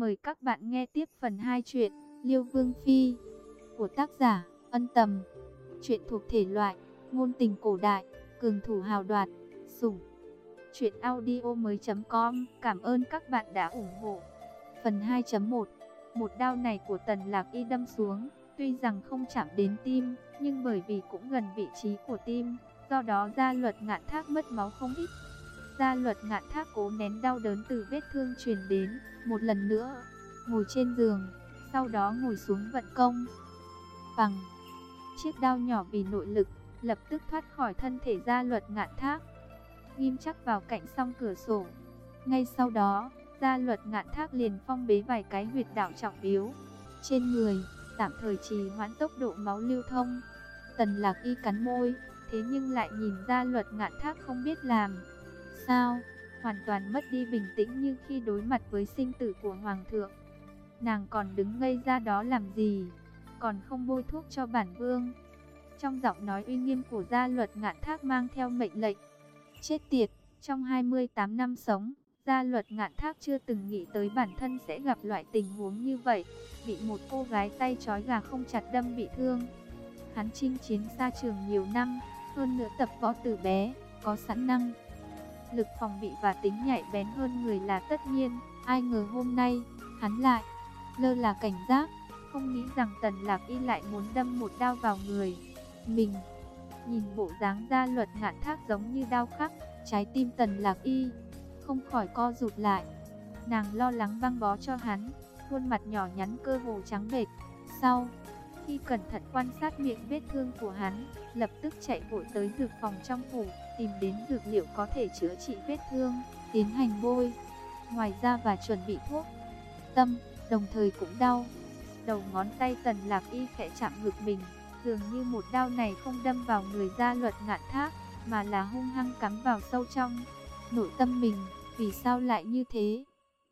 Mời các bạn nghe tiếp phần 2 chuyện Liêu Vương Phi của tác giả Ân Tầm. Chuyện thuộc thể loại ngôn tình cổ đại, cường thủ hào đoạt, sủng. Chuyện audio mới.com Cảm ơn các bạn đã ủng hộ. Phần 2.1 Một đao này của Tần Lạc Y đâm xuống, tuy rằng không chạm đến tim, nhưng bởi vì cũng gần vị trí của tim, do đó gia luật ngạn thác mất máu không ít. Gia luật ngạn thác cố nén đau đớn từ vết thương truyền đến, một lần nữa, ngồi trên giường, sau đó ngồi xuống vận công. Bằng chiếc đao nhỏ vì nội lực, lập tức thoát khỏi thân thể gia luật ngạn thác, ghim chắc vào cạnh song cửa sổ. Ngay sau đó, gia luật ngạn thác liền phong bế vài cái huyệt đạo trọng yếu trên người, tạm thời trì hoãn tốc độ máu lưu thông. Tần lạc y cắn môi, thế nhưng lại nhìn ra luật ngạn thác không biết làm. Sao? Hoàn toàn mất đi bình tĩnh như khi đối mặt với sinh tử của Hoàng thượng. Nàng còn đứng ngây ra đó làm gì? Còn không bôi thuốc cho bản vương. Trong giọng nói uy nghiêm của gia luật ngạn thác mang theo mệnh lệnh. Chết tiệt, trong 28 năm sống, gia luật ngạn thác chưa từng nghĩ tới bản thân sẽ gặp loại tình huống như vậy. Bị một cô gái tay trói gà không chặt đâm bị thương. Hắn chinh chiến xa trường nhiều năm, hơn nữa tập võ từ bé, có sẵn năng. Lực phòng bị và tính nhạy bén hơn người là tất nhiên, ai ngờ hôm nay, hắn lại, lơ là cảnh giác, không nghĩ rằng tần lạc y lại muốn đâm một đao vào người. Mình, nhìn bộ dáng gia luật ngạn thác giống như đao khắc, trái tim tần lạc y, không khỏi co rụt lại. Nàng lo lắng băng bó cho hắn, khuôn mặt nhỏ nhắn cơ hồ trắng bệch. Sau, khi cẩn thận quan sát miệng vết thương của hắn, lập tức chạy vội tới dược phòng trong phủ, tìm đến dược liệu có thể chữa trị vết thương, tiến hành bôi. Ngoài ra và chuẩn bị thuốc, tâm, đồng thời cũng đau. Đầu ngón tay tần lạc y khẽ chạm ngực mình, dường như một đau này không đâm vào người gia luật ngạn thác, mà là hung hăng cắm vào sâu trong nội tâm mình, vì sao lại như thế?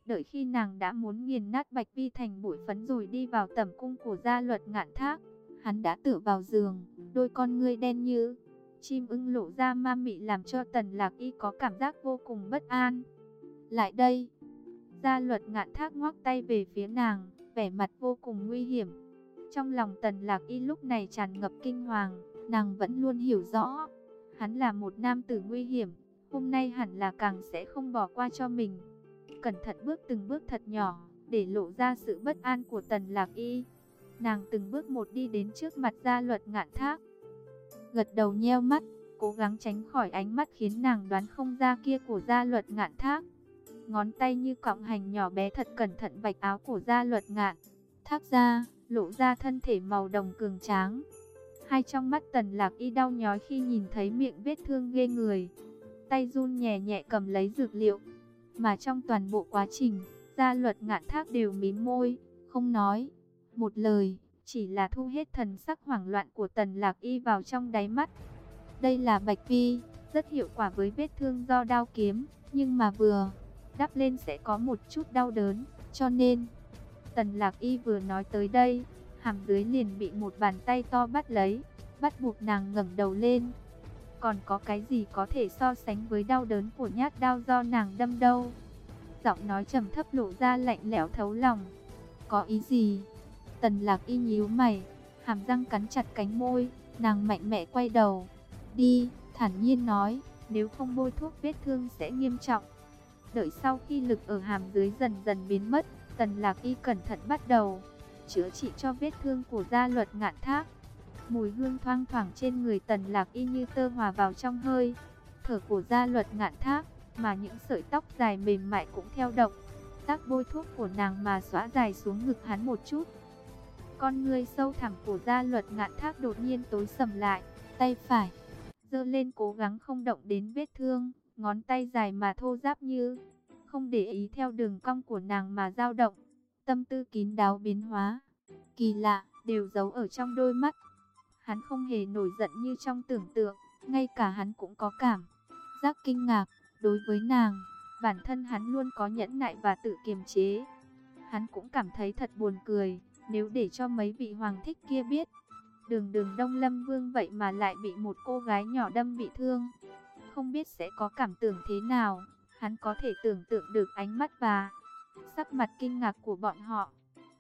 Đợi khi nàng đã muốn nghiền nát Bạch Vi thành bụi phấn rồi đi vào tẩm cung của gia luật ngạn thác, hắn đã tựa vào giường, đôi con ngươi đen như chim ưng lộ ra ma mị làm cho Tần Lạc Y có cảm giác vô cùng bất an. Lại đây, gia luật ngạn thác ngoắc tay về phía nàng, vẻ mặt vô cùng nguy hiểm. Trong lòng Tần Lạc Y lúc này tràn ngập kinh hoàng, nàng vẫn luôn hiểu rõ, hắn là một nam tử nguy hiểm, hôm nay hẳn là càng sẽ không bỏ qua cho mình cẩn thận bước từng bước thật nhỏ, để lộ ra sự bất an của Tần Lạc Y. Nàng từng bước một đi đến trước mặt gia luật ngạn thác. Gật đầu nheo mắt, cố gắng tránh khỏi ánh mắt khiến nàng đoán không ra kia của gia luật ngạn thác. Ngón tay như cọng hành nhỏ bé thật cẩn thận vạch áo của gia luật ngạn. Thác ra, lộ ra thân thể màu đồng cường tráng. Hai trong mắt tần lạc y đau nhói khi nhìn thấy miệng vết thương ghê người. Tay run nhẹ nhẹ cầm lấy dược liệu, mà trong toàn bộ quá trình, gia luật ngạn thác đều mím môi, không nói một lời, chỉ là thu hết thần sắc hoảng loạn của tần lạc y vào trong đáy mắt. Đây là bạch vi, rất hiệu quả với vết thương do đao kiếm, nhưng mà vừa đắp lên sẽ có một chút đau đớn, cho nên tần lạc y vừa nói tới đây, hàm dưới liền bị một bàn tay to bắt lấy, bắt buộc nàng ngẩng đầu lên, còn có cái gì có thể so sánh với đau đớn của nhát đao do nàng đâm đâu. Giọng nói trầm thấp lộ ra lạnh lẽo thấu lòng. Có ý gì? Tần lạc y nhíu mày, hàm răng cắn chặt cánh môi, nàng mạnh mẽ quay đầu. Đi, thản nhiên nói, nếu không bôi thuốc vết thương sẽ nghiêm trọng. Đợi sau khi lực ở hàm dưới dần dần biến mất, tần lạc y cẩn thận bắt đầu chữa trị cho vết thương của gia luật ngạn thác. Mùi hương thoang thoảng trên người tần lạc y như tơ hòa vào trong hơi. Thở của gia luật ngạn thác, mà những sợi tóc dài mềm mại cũng theo động. Tác bôi thuốc của nàng mà xóa dài xuống ngực hắn một chút. Con ngươi sâu thẳm của gia luật ngạn thác đột nhiên tối sầm lại, tay phải. Dơ lên cố gắng không động đến vết thương, ngón tay dài mà thô ráp như không để ý theo đường cong của nàng mà dao động. Tâm tư kín đáo biến hóa, kỳ lạ, đều giấu ở trong đôi mắt. Hắn không hề nổi giận như trong tưởng tượng, ngay cả hắn cũng có cảm giác kinh ngạc. Đối với nàng, bản thân hắn luôn có nhẫn nại và tự kiềm chế. Hắn cũng cảm thấy thật buồn cười, nếu để cho mấy vị hoàng thích kia biết. Đường đường Đông Lâm Vương vậy mà lại bị một cô gái nhỏ đâm bị thương. Không biết sẽ có cảm tưởng thế nào, hắn có thể tưởng tượng được ánh mắt và sắc mặt kinh ngạc của bọn họ.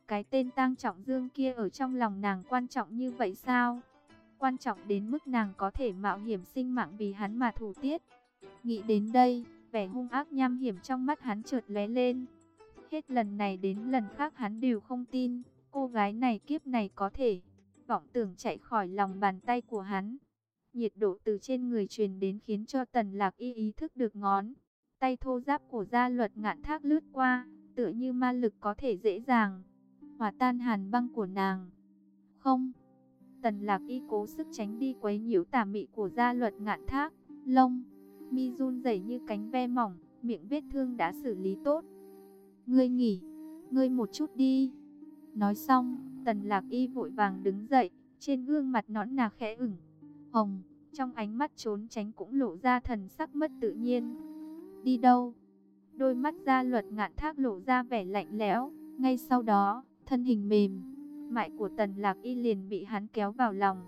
Cái tên Tang Trọng Dương kia ở trong lòng nàng quan trọng như vậy sao? Quan trọng đến mức nàng có thể mạo hiểm sinh mạng vì hắn mà thủ tiết. Nghĩ đến đây, vẻ hung ác nham hiểm trong mắt hắn chợt lóe lên. Hết lần này đến lần khác hắn đều không tin, cô gái này kiếp này có thể vọng tưởng chạy khỏi lòng bàn tay của hắn. Nhiệt độ từ trên người truyền đến khiến cho tần lạc y ý thức được ngón. Tay thô giáp của gia luật ngạn thác lướt qua, tựa như ma lực có thể dễ dàng. Hòa tan hàn băng của nàng. Không. Tần lạc y cố sức tránh đi quấy nhiễu tà mị của gia luật ngạn thác. Lông. Mi run rẩy như cánh ve mỏng. Miệng vết thương đã xử lý tốt. Ngươi nghỉ. Ngươi một chút đi. Nói xong, tần lạc y vội vàng đứng dậy. Trên gương mặt nõn nà khẽ ửng hồng, trong ánh mắt trốn tránh cũng lộ ra thần sắc mất tự nhiên. Đi đâu? Đôi mắt gia luật ngạn thác lộ ra vẻ lạnh lẽo, ngay sau đó, thân hình mềm, mại của tần lạc y liền bị hắn kéo vào lòng.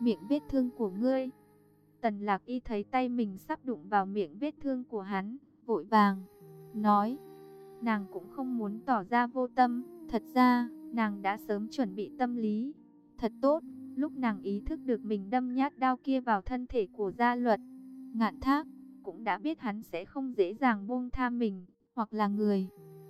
Miệng vết thương của ngươi. Tần lạc y thấy tay mình sắp đụng vào miệng vết thương của hắn, vội vàng, nói. Nàng cũng không muốn tỏ ra vô tâm, thật ra, nàng đã sớm chuẩn bị tâm lý. Thật tốt, Lúc nàng ý thức được mình đâm nhát đao kia vào thân thể của gia luật, ngạn thác, cũng đã biết hắn sẽ không dễ dàng buông tha mình, hoặc là người,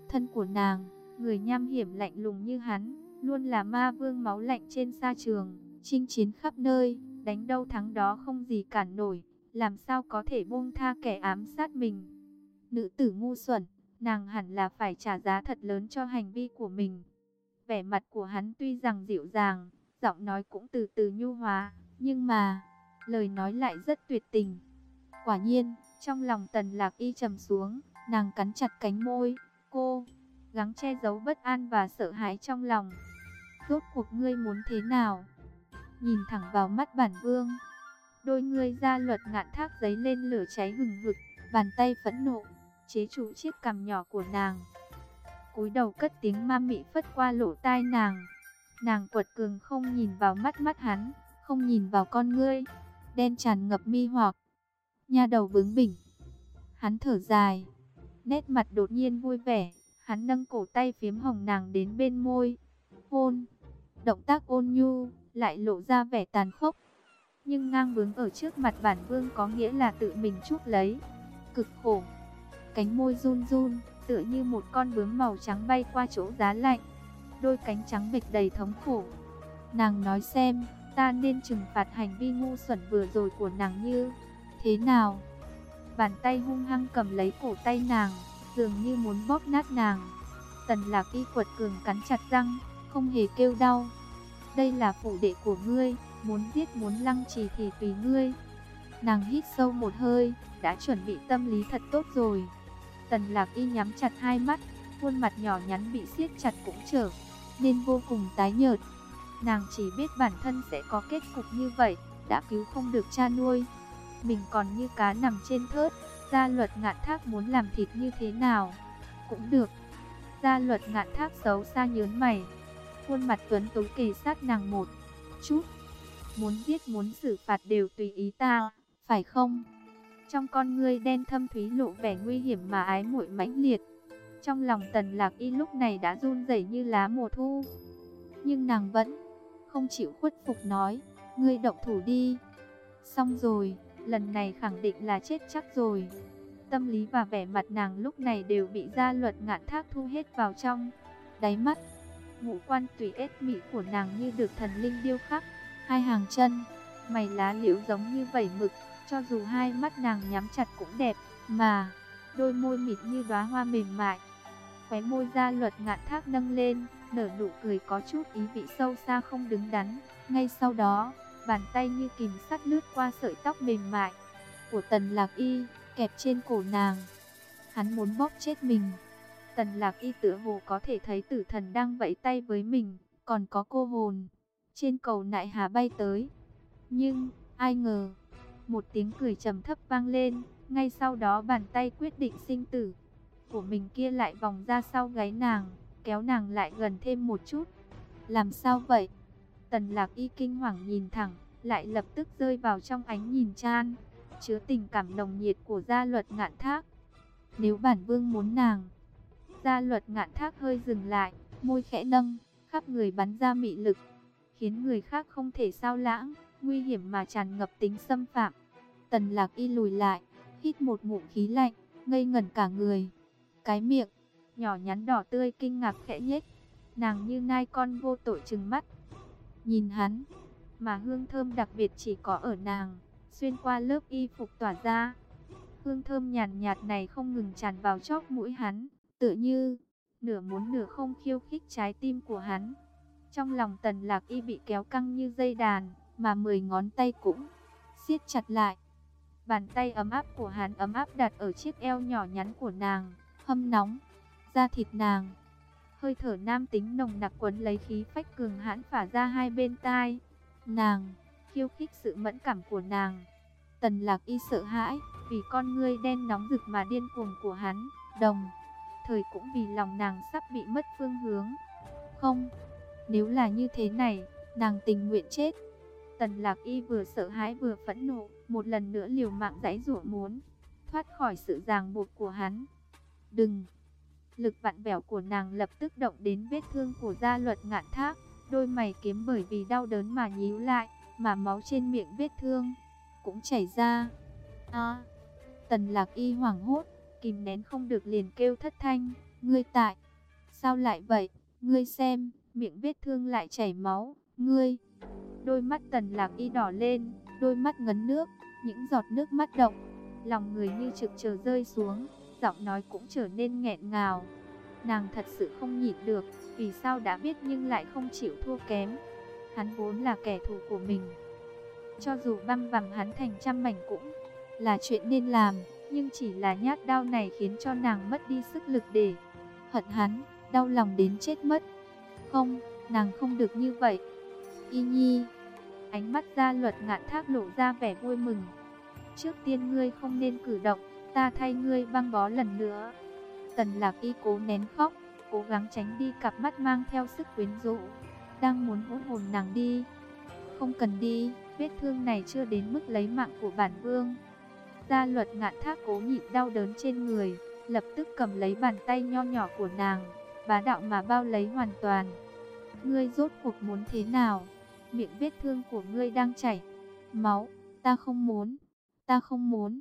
thân của nàng, người nham hiểm lạnh lùng như hắn, luôn là ma vương máu lạnh trên sa trường, chinh chiến khắp nơi, đánh đâu thắng đó không gì cản nổi, làm sao có thể buông tha kẻ ám sát mình. Nữ tử ngu xuẩn, nàng hẳn là phải trả giá thật lớn cho hành vi của mình. Vẻ mặt của hắn tuy rằng dịu dàng, giọng nói cũng từ từ nhu hóa, nhưng mà, lời nói lại rất tuyệt tình. Quả nhiên, trong lòng tần lạc y trầm xuống, nàng cắn chặt cánh môi, cô, gắng che giấu bất an và sợ hãi trong lòng. Rốt cuộc ngươi muốn thế nào? Nhìn thẳng vào mắt bản vương, đôi ngươi ra luật ngạn thác giấy lên lửa cháy hừng hực, bàn tay phẫn nộ, chế trụ chiếc cằm nhỏ của nàng. cúi đầu cất tiếng ma mị phất qua lỗ tai nàng. Nàng quật cường không nhìn vào mắt mắt hắn, không nhìn vào con ngươi, đen tràn ngập mi hoặc. Nha đầu bướng bỉnh. Hắn thở dài, nét mặt đột nhiên vui vẻ, hắn nâng cổ tay phiếm hồng nàng đến bên môi. Hôn, động tác ôn nhu, lại lộ ra vẻ tàn khốc. Nhưng ngang bướng ở trước mặt bản vương có nghĩa là tự mình chuốc lấy. Cực khổ, cánh môi run run, tựa như một con bướm màu trắng bay qua chỗ giá lạnh đôi cánh trắng bệch đầy thống khổ. Nàng nói xem, ta nên trừng phạt hành vi ngu xuẩn vừa rồi của nàng như thế nào? Bàn tay hung hăng cầm lấy cổ tay nàng, dường như muốn bóp nát nàng. Tần lạc y quật cường cắn chặt răng, không hề kêu đau. Đây là phụ đệ của ngươi, muốn giết muốn lăng trì thì tùy ngươi. Nàng hít sâu một hơi, đã chuẩn bị tâm lý thật tốt rồi. Tần lạc y nhắm chặt hai mắt, khuôn mặt nhỏ nhắn bị siết chặt cũng trở nên vô cùng tái nhợt. Nàng chỉ biết bản thân sẽ có kết cục như vậy, đã cứu không được cha nuôi. Mình còn như cá nằm trên thớt, gia luật ngạn thác muốn làm thịt như thế nào? Cũng được. Gia luật ngạn thác xấu xa nhớn mày. Khuôn mặt tuấn tú kề sát nàng một chút. Muốn giết muốn xử phạt đều tùy ý ta, phải không? Trong con ngươi đen thâm thúy lộ vẻ nguy hiểm mà ái muội mãnh liệt. Trong lòng tần lạc y lúc này đã run rẩy như lá mùa thu. Nhưng nàng vẫn không chịu khuất phục nói, ngươi động thủ đi. Xong rồi, lần này khẳng định là chết chắc rồi. Tâm lý và vẻ mặt nàng lúc này đều bị gia luật ngạn thác thu hết vào trong. Đáy mắt, ngũ quan tùy ết mị của nàng như được thần linh điêu khắc. Hai hàng chân, mày lá liễu giống như vẩy mực, cho dù hai mắt nàng nhắm chặt cũng đẹp, mà đôi môi mịt như đóa hoa mềm mại. Khóe môi gia luật ngạn thác nâng lên, nở nụ cười có chút ý vị sâu xa không đứng đắn. Ngay sau đó, bàn tay như kìm sắt lướt qua sợi tóc mềm mại của tần lạc y, kẹp trên cổ nàng. Hắn muốn bóp chết mình. Tần lạc y tựa hồ có thể thấy tử thần đang vẫy tay với mình, còn có cô hồn. Trên cầu nại hà bay tới. Nhưng, ai ngờ, một tiếng cười trầm thấp vang lên, ngay sau đó bàn tay quyết định sinh tử của mình kia lại vòng ra sau gáy nàng, kéo nàng lại gần thêm một chút. Làm sao vậy? Tần lạc y kinh hoàng nhìn thẳng, lại lập tức rơi vào trong ánh nhìn chan, chứa tình cảm nồng nhiệt của gia luật ngạn thác. Nếu bản vương muốn nàng gia luật ngạn thác hơi dừng lại, môi khẽ nâng, khắp người bắn ra mị lực, khiến người khác không thể sao lãng, nguy hiểm mà tràn ngập tính xâm phạm. Tần lạc y lùi lại, hít một ngụm khí lạnh, ngây ngẩn cả người. Cái miệng, nhỏ nhắn đỏ tươi kinh ngạc khẽ nhếch, nàng như nai con vô tội trừng mắt. Nhìn hắn, mà hương thơm đặc biệt chỉ có ở nàng, xuyên qua lớp y phục tỏa ra. Hương thơm nhàn nhạt này không ngừng tràn vào chóp mũi hắn, tựa như nửa muốn nửa không khiêu khích trái tim của hắn. Trong lòng tần lạc y bị kéo căng như dây đàn, mà mười ngón tay cũng siết chặt lại. Bàn tay ấm áp của hắn ấm áp đặt ở chiếc eo nhỏ nhắn của nàng, hâm nóng, da thịt nàng. Hơi thở nam tính nồng nặc quấn lấy khí phách cường hãn phả ra hai bên tai. Nàng, khiêu khích sự mẫn cảm của nàng. Tần lạc y sợ hãi, vì con ngươi đen nóng rực mà điên cuồng của hắn, đồng. Thời cũng vì lòng nàng sắp bị mất phương hướng. Không, nếu là như thế này, nàng tình nguyện chết. Tần lạc y vừa sợ hãi vừa phẫn nộ, một lần nữa liều mạng giãy giụa muốn thoát khỏi sự ràng buộc của hắn. Đừng! Lực vặn vẹo của nàng lập tức động đến vết thương của gia luật ngạn thác, đôi mày kiếm bởi vì đau đớn mà nhíu lại, mà máu trên miệng vết thương cũng chảy ra. A! tần lạc y hoảng hốt, kìm nén không được liền kêu thất thanh, ngươi tại, sao lại vậy, ngươi xem, miệng vết thương lại chảy máu, ngươi. Đôi mắt tần lạc y đỏ lên, đôi mắt ngấn nước, những giọt nước mắt động, lòng người như trực chờ rơi xuống, giọng nói cũng trở nên nghẹn ngào. Nàng thật sự không nhịn được, vì sao đã biết nhưng lại không chịu thua kém. Hắn vốn là kẻ thù của mình. Cho dù băm vằm hắn thành trăm mảnh cũng là chuyện nên làm, nhưng chỉ là nhát đau này khiến cho nàng mất đi sức lực để hận hắn, đau lòng đến chết mất. Không, nàng không được như vậy. Y Nhi, ánh mắt gia luật ngạn thác lộ ra vẻ vui mừng. Trước tiên ngươi không nên cử động, ta thay ngươi băng bó lần nữa. Tần lạc y cố nén khóc, cố gắng tránh đi cặp mắt mang theo sức quyến rũ, đang muốn hỗn hồn nàng đi. Không cần đi, vết thương này chưa đến mức lấy mạng của bản vương. Gia luật ngạn thác cố nhịn đau đớn trên người, lập tức cầm lấy bàn tay nho nhỏ của nàng, bá đạo mà bao lấy hoàn toàn. Ngươi rốt cuộc muốn thế nào? Miệng vết thương của ngươi đang chảy máu, ta không muốn, ta không muốn.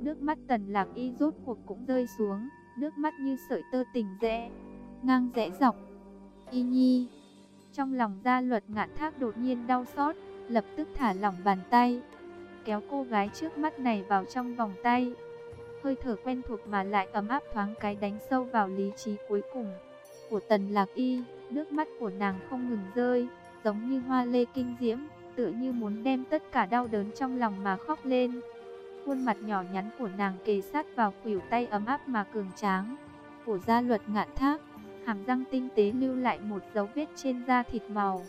Nước mắt tần lạc y rốt cuộc cũng rơi xuống, nước mắt như sợi tơ tình rẽ, ngang rẽ dọc. Y nhi, trong lòng gia luật ngạn thác đột nhiên đau xót, lập tức thả lỏng bàn tay, kéo cô gái trước mắt này vào trong vòng tay. Hơi thở quen thuộc mà lại ấm áp thoáng cái đánh sâu vào lý trí cuối cùng của tần lạc y, nước mắt của nàng không ngừng rơi, giống như hoa lê kinh diễm, tựa như muốn đem tất cả đau đớn trong lòng mà khóc lên. Khuôn mặt nhỏ nhắn của nàng kề sát vào khuỷu tay ấm áp mà cường tráng của gia luật ngạn thác, hàm răng tinh tế lưu lại một dấu vết trên da thịt màu.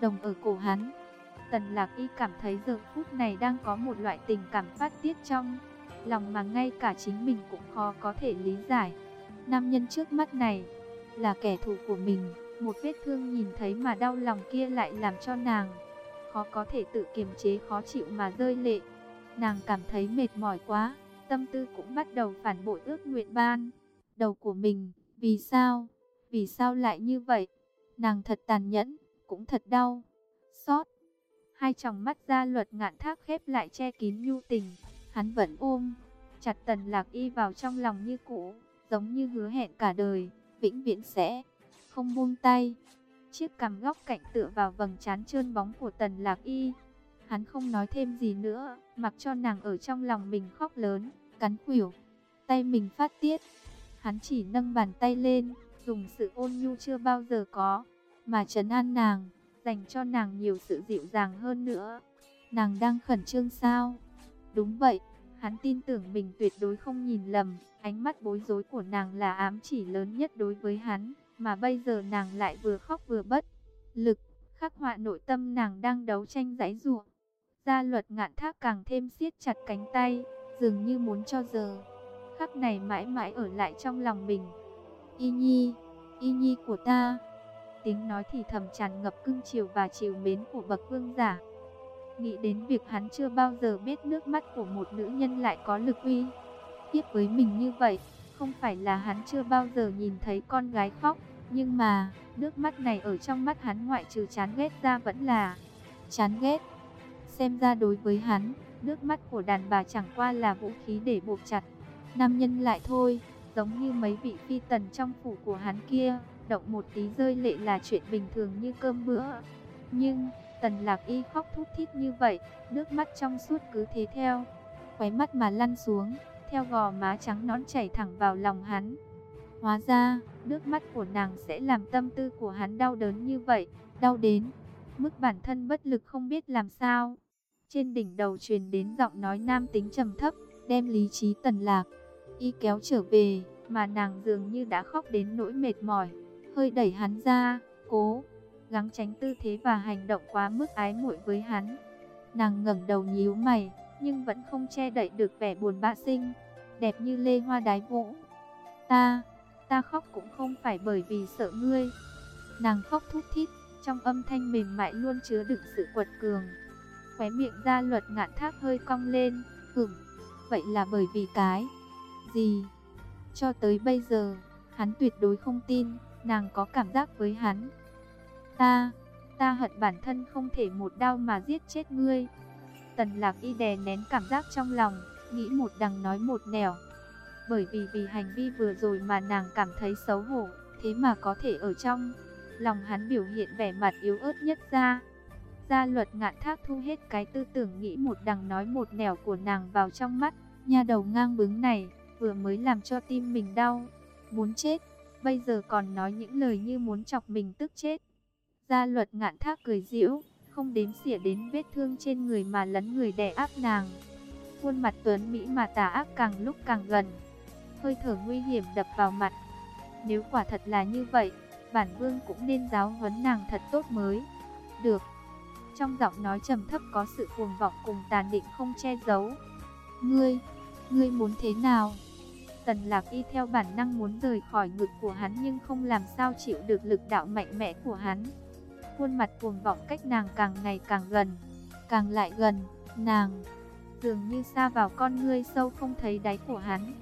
Đồng ở cổ hắn, Tần Lạc Y cảm thấy giờ phút này đang có một loại tình cảm phát tiết trong lòng mà ngay cả chính mình cũng khó có thể lý giải. Nam nhân trước mắt này là kẻ thù của mình, một vết thương nhìn thấy mà đau lòng kia lại làm cho nàng khó có thể tự kiềm chế khó chịu mà rơi lệ. Nàng cảm thấy mệt mỏi quá, tâm tư cũng bắt đầu phản bội ước nguyện ban đầu của mình. Vì sao? Vì sao lại như vậy? Nàng thật tàn nhẫn, cũng thật đau, xót. Hai tròng mắt ra luật ngạn thác khép lại che kín nhu tình. Hắn vẫn ôm, chặt tần lạc y vào trong lòng như cũ, giống như hứa hẹn cả đời, vĩnh viễn sẽ không buông tay. Chiếc cằm góc cạnh tựa vào vầng trán trơn bóng của tần lạc y. Hắn không nói thêm gì nữa, mặc cho nàng ở trong lòng mình khóc lớn, cắn khuỷu. Tay mình phát tiết. Hắn chỉ nâng bàn tay lên, dùng sự ôn nhu chưa bao giờ có, mà trấn an nàng, dành cho nàng nhiều sự dịu dàng hơn nữa. Nàng đang khẩn trương sao? Đúng vậy, hắn tin tưởng mình tuyệt đối không nhìn lầm, ánh mắt bối rối của nàng là ám chỉ lớn nhất đối với hắn mà bây giờ nàng lại vừa khóc vừa bất lực, khắc họa nội tâm nàng đang đấu tranh giãy giụa. Gia luật ngạn thác càng thêm siết chặt cánh tay, dường như muốn cho giờ khắc này mãi mãi ở lại trong lòng mình. Y Nhi, Y Nhi của ta. Tiếng nói thì thầm tràn ngập cưng chiều và chiều mến của bậc vương giả. Nghĩ đến việc hắn chưa bao giờ biết nước mắt của một nữ nhân lại có lực uy. Tiếp với mình như vậy, không phải là hắn chưa bao giờ nhìn thấy con gái khóc, nhưng mà, nước mắt này ở trong mắt hắn ngoại trừ chán ghét ra vẫn là chán ghét. Xem ra đối với hắn, nước mắt của đàn bà chẳng qua là vũ khí để buộc chặt. Nam nhân lại thôi, giống như mấy vị phi tần trong phủ của hắn kia, động một tí rơi lệ là chuyện bình thường như cơm bữa. Nhưng, tần lạc y khóc thút thít như vậy, nước mắt trong suốt cứ thế theo, khóe mắt mà lăn xuống, theo gò má trắng nón chảy thẳng vào lòng hắn. Hóa ra, nước mắt của nàng sẽ làm tâm tư của hắn đau đớn như vậy, đau đến mức bản thân bất lực không biết làm sao. Trên đỉnh đầu truyền đến giọng nói nam tính trầm thấp, đem lý trí tần lạc, y kéo trở về, mà nàng dường như đã khóc đến nỗi mệt mỏi, hơi đẩy hắn ra, cố gắng tránh tư thế và hành động quá mức ái muội với hắn. Nàng ngẩng đầu nhíu mày, nhưng vẫn không che đậy được vẻ buồn bã sinh, đẹp như lê hoa đái vũ. Ta, ta khóc cũng không phải bởi vì sợ ngươi. Nàng khóc thút thít, trong âm thanh mềm mại luôn chứa đựng sự quật cường. Khóe miệng ra luật ngạn thác hơi cong lên, hửm, vậy là bởi vì cái gì? Cho tới bây giờ, hắn tuyệt đối không tin, nàng có cảm giác với hắn. Ta, ta hận bản thân không thể một đau mà giết chết ngươi. Tần lạc y đè nén cảm giác trong lòng, nghĩ một đằng nói một nẻo. Bởi vì vì hành vi vừa rồi mà nàng cảm thấy xấu hổ, thế mà có thể ở trong. Lòng hắn biểu hiện vẻ mặt yếu ớt nhất ra. Gia luật ngạn thác thu hết cái tư tưởng nghĩ một đằng nói một nẻo của nàng vào trong mắt. Nha đầu ngang bướng này, vừa mới làm cho tim mình đau. Muốn chết, bây giờ còn nói những lời như muốn chọc mình tức chết. Gia luật ngạn thác cười giễu, không đếm xỉa đến vết thương trên người mà lấn người đè áp nàng. Khuôn mặt tuấn Mỹ mà tà ác càng lúc càng gần. Hơi thở nguy hiểm đập vào mặt. Nếu quả thật là như vậy, bản vương cũng nên giáo huấn nàng thật tốt mới. Được. Trong giọng nói trầm thấp có sự cuồng vọng cùng tàn định không che giấu. Ngươi, ngươi muốn thế nào? Tần lạc y theo bản năng muốn rời khỏi ngực của hắn nhưng không làm sao chịu được lực đạo mạnh mẽ của hắn. Khuôn mặt cuồng vọng cách nàng càng ngày càng gần, càng lại gần, nàng dường như xa vào con ngươi sâu không thấy đáy của hắn.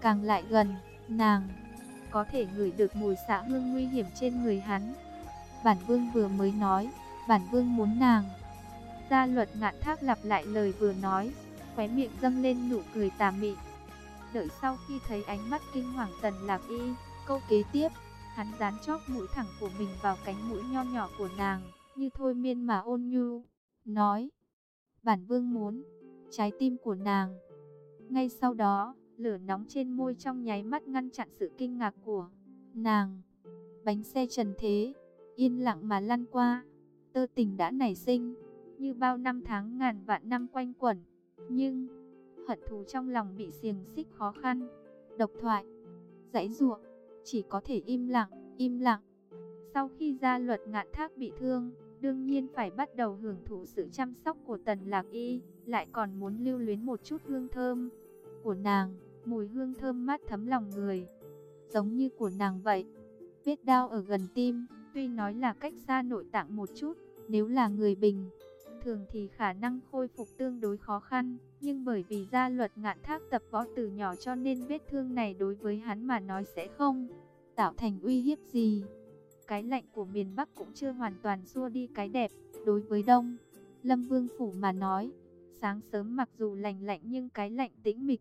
Càng lại gần, nàng có thể ngửi được mùi xạ hương nguy hiểm trên người hắn. Bản vương vừa mới nói, bản vương muốn nàng. Gia luật ngạn thác lặp lại lời vừa nói, khóe miệng dâng lên nụ cười tà mị. Đợi sau khi thấy ánh mắt kinh hoàng tần lạc y, câu kế tiếp, hắn dán chóp mũi thẳng của mình vào cánh mũi nho nhỏ của nàng, như thôi miên mà ôn nhu, nói. Bản vương muốn, trái tim của nàng. Ngay sau đó, lửa nóng trên môi trong nháy mắt ngăn chặn sự kinh ngạc của nàng. Bánh xe trần thế, yên lặng mà lăn qua, tơ tình đã nảy sinh, như bao năm tháng ngàn vạn năm quanh quẩn. Nhưng, hận thù trong lòng bị xiềng xích khó khăn, độc thoại, dãy ruộng, chỉ có thể im lặng, im lặng. Sau khi gia luật ngạn thác bị thương, đương nhiên phải bắt đầu hưởng thụ sự chăm sóc của tần lạc y, lại còn muốn lưu luyến một chút hương thơm của nàng, mùi hương thơm mát thấm lòng người, giống như của nàng vậy. Vết đau ở gần tim, tuy nói là cách xa nội tạng một chút, nếu là người bình, thường thì khả năng khôi phục tương đối khó khăn, nhưng bởi vì gia luật ngạn thác tập võ từ nhỏ cho nên vết thương này đối với hắn mà nói sẽ không tạo thành uy hiếp gì. Cái lạnh của miền Bắc cũng chưa hoàn toàn xua đi cái đẹp, đối với Đông, Lâm Vương Phủ mà nói, sáng sớm mặc dù lành lạnh nhưng cái lạnh tĩnh mịch,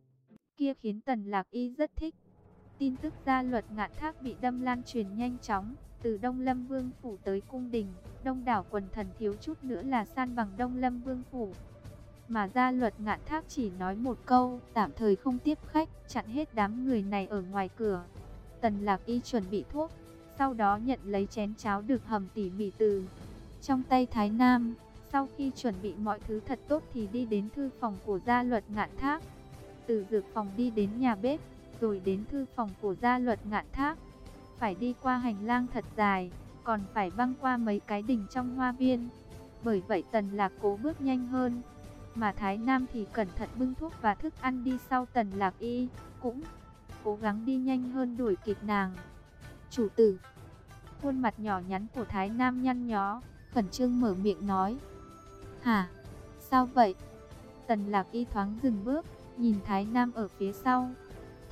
kia khiến Tần Lạc Y rất thích. Tin tức gia luật ngạn thác bị đâm lan truyền nhanh chóng, từ Đông Lâm Vương Phủ tới Cung Đình, đông đảo quần thần thiếu chút nữa là san bằng Đông Lâm Vương Phủ. Mà gia luật ngạn thác chỉ nói một câu, tạm thời không tiếp khách, chặn hết đám người này ở ngoài cửa. Tần Lạc Y chuẩn bị thuốc, sau đó nhận lấy chén cháo được hầm tỉ mỉ từ trong tay Thái Nam. Sau khi chuẩn bị mọi thứ thật tốt thì đi đến thư phòng của gia luật ngạn thác. Từ dược phòng đi đến nhà bếp, rồi đến thư phòng của gia luật ngạn thác. Phải đi qua hành lang thật dài, còn phải băng qua mấy cái đỉnh trong hoa viên. Bởi vậy Tần Lạc cố bước nhanh hơn, mà Thái Nam thì cẩn thận bưng thuốc và thức ăn đi sau Tần Lạc Y, cũng cố gắng đi nhanh hơn đuổi kịp nàng. Chủ tử, khuôn mặt nhỏ nhắn của Thái Nam nhăn nhó, khẩn trương mở miệng nói. Hả, sao vậy? Tần Lạc Y thoáng dừng bước, nhìn Thái Nam ở phía sau.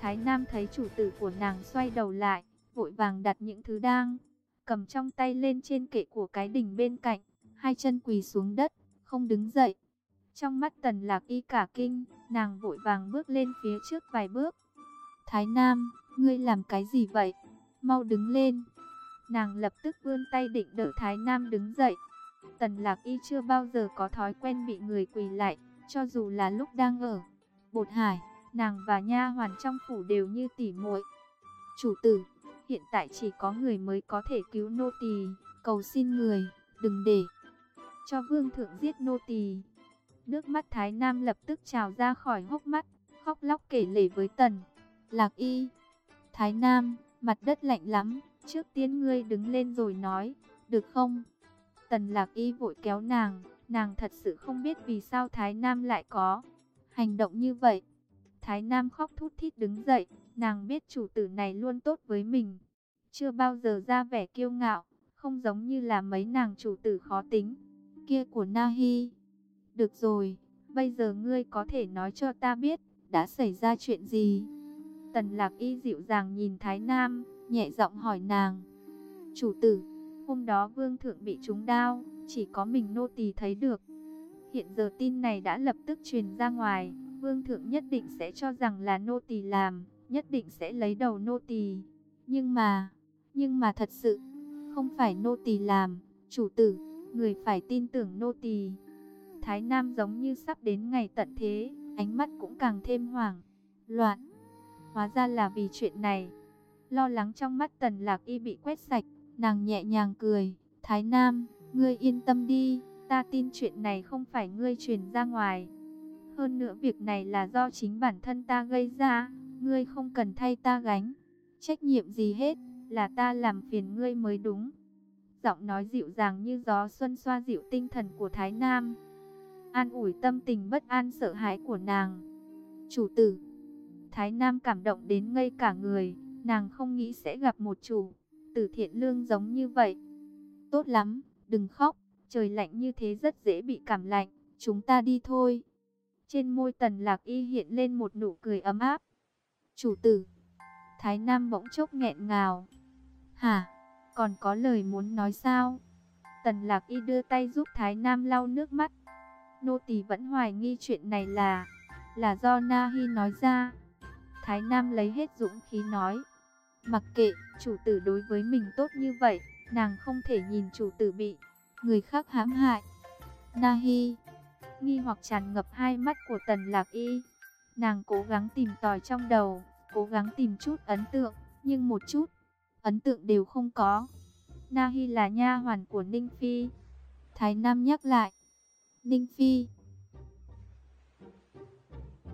Thái Nam thấy chủ tử của nàng xoay đầu lại, vội vàng đặt những thứ đang cầm trong tay lên trên kệ của cái đỉnh bên cạnh, hai chân quỳ xuống đất, không đứng dậy. Trong mắt tần lạc y cả kinh, nàng vội vàng bước lên phía trước vài bước. Thái Nam, ngươi làm cái gì vậy? Mau đứng lên. Nàng lập tức vươn tay định đỡ Thái Nam đứng dậy. Tần lạc y chưa bao giờ có thói quen bị người quỳ lại, cho dù là lúc đang ở bột hải, nàng và nha hoàn trong phủ đều như tỉ muội. Chủ tử, hiện tại chỉ có người mới có thể cứu nô tỳ, cầu xin người, đừng để cho vương thượng giết nô tỳ. Nước mắt Thái Nam lập tức trào ra khỏi hốc mắt, khóc lóc kể lể với Tần. Lạc y, Thái Nam, mặt đất lạnh lắm, trước tiên ngươi đứng lên rồi nói, được không? Tần Lạc y vội kéo nàng, nàng thật sự không biết vì sao Thái Nam lại có hành động như vậy. Thái Nam khóc thút thít đứng dậy, nàng biết chủ tử này luôn tốt với mình. Chưa bao giờ ra vẻ kiêu ngạo, không giống như là mấy nàng chủ tử khó tính. Kia của Nahi. Được rồi, bây giờ ngươi có thể nói cho ta biết, đã xảy ra chuyện gì? Tần lạc y dịu dàng nhìn Thái Nam, nhẹ giọng hỏi nàng. Chủ tử, hôm đó vương thượng bị trúng đao, chỉ có mình nô tỳ thấy được. Hiện giờ tin này đã lập tức truyền ra ngoài, vương thượng nhất định sẽ cho rằng là nô tỳ làm, nhất định sẽ lấy đầu nô tỳ. Nhưng mà, nhưng mà thật sự, không phải nô tỳ làm, chủ tử, người phải tin tưởng nô tỳ. Thái Nam giống như sắp đến ngày tận thế, ánh mắt cũng càng thêm hoảng, loạn. Hóa ra là vì chuyện này. Lo lắng trong mắt Tần Lạc Y bị quét sạch, nàng nhẹ nhàng cười, "Thái Nam, ngươi yên tâm đi, ta tin chuyện này không phải ngươi truyền ra ngoài. Hơn nữa việc này là do chính bản thân ta gây ra, ngươi không cần thay ta gánh trách nhiệm gì hết, là ta làm phiền ngươi mới đúng." Giọng nói dịu dàng như gió xuân xoa dịu tinh thần của Thái Nam an ủi tâm tình bất an sợ hãi của nàng. Chủ tử, Thái Nam cảm động đến ngây cả người, nàng không nghĩ sẽ gặp một chủ tử thiện lương giống như vậy. Tốt lắm, đừng khóc, trời lạnh như thế rất dễ bị cảm lạnh, chúng ta đi thôi. Trên môi tần lạc y hiện lên một nụ cười ấm áp. Chủ tử, Thái Nam bỗng chốc nghẹn ngào. Hả, còn có lời muốn nói sao? Tần lạc y đưa tay giúp Thái Nam lau nước mắt. Nô tỳ vẫn hoài nghi chuyện này là là do Na Hi nói ra. Thái Nam lấy hết dũng khí nói, mặc kệ chủ tử đối với mình tốt như vậy, nàng không thể nhìn chủ tử bị người khác hãm hại. Na Hi nghi hoặc tràn ngập hai mắt của Tần Lạc Y. Nàng cố gắng tìm tòi trong đầu, cố gắng tìm chút ấn tượng, nhưng một chút ấn tượng đều không có. Na Hi là nha hoàn của Ninh Phi. Thái Nam nhắc lại, Ninh Phi,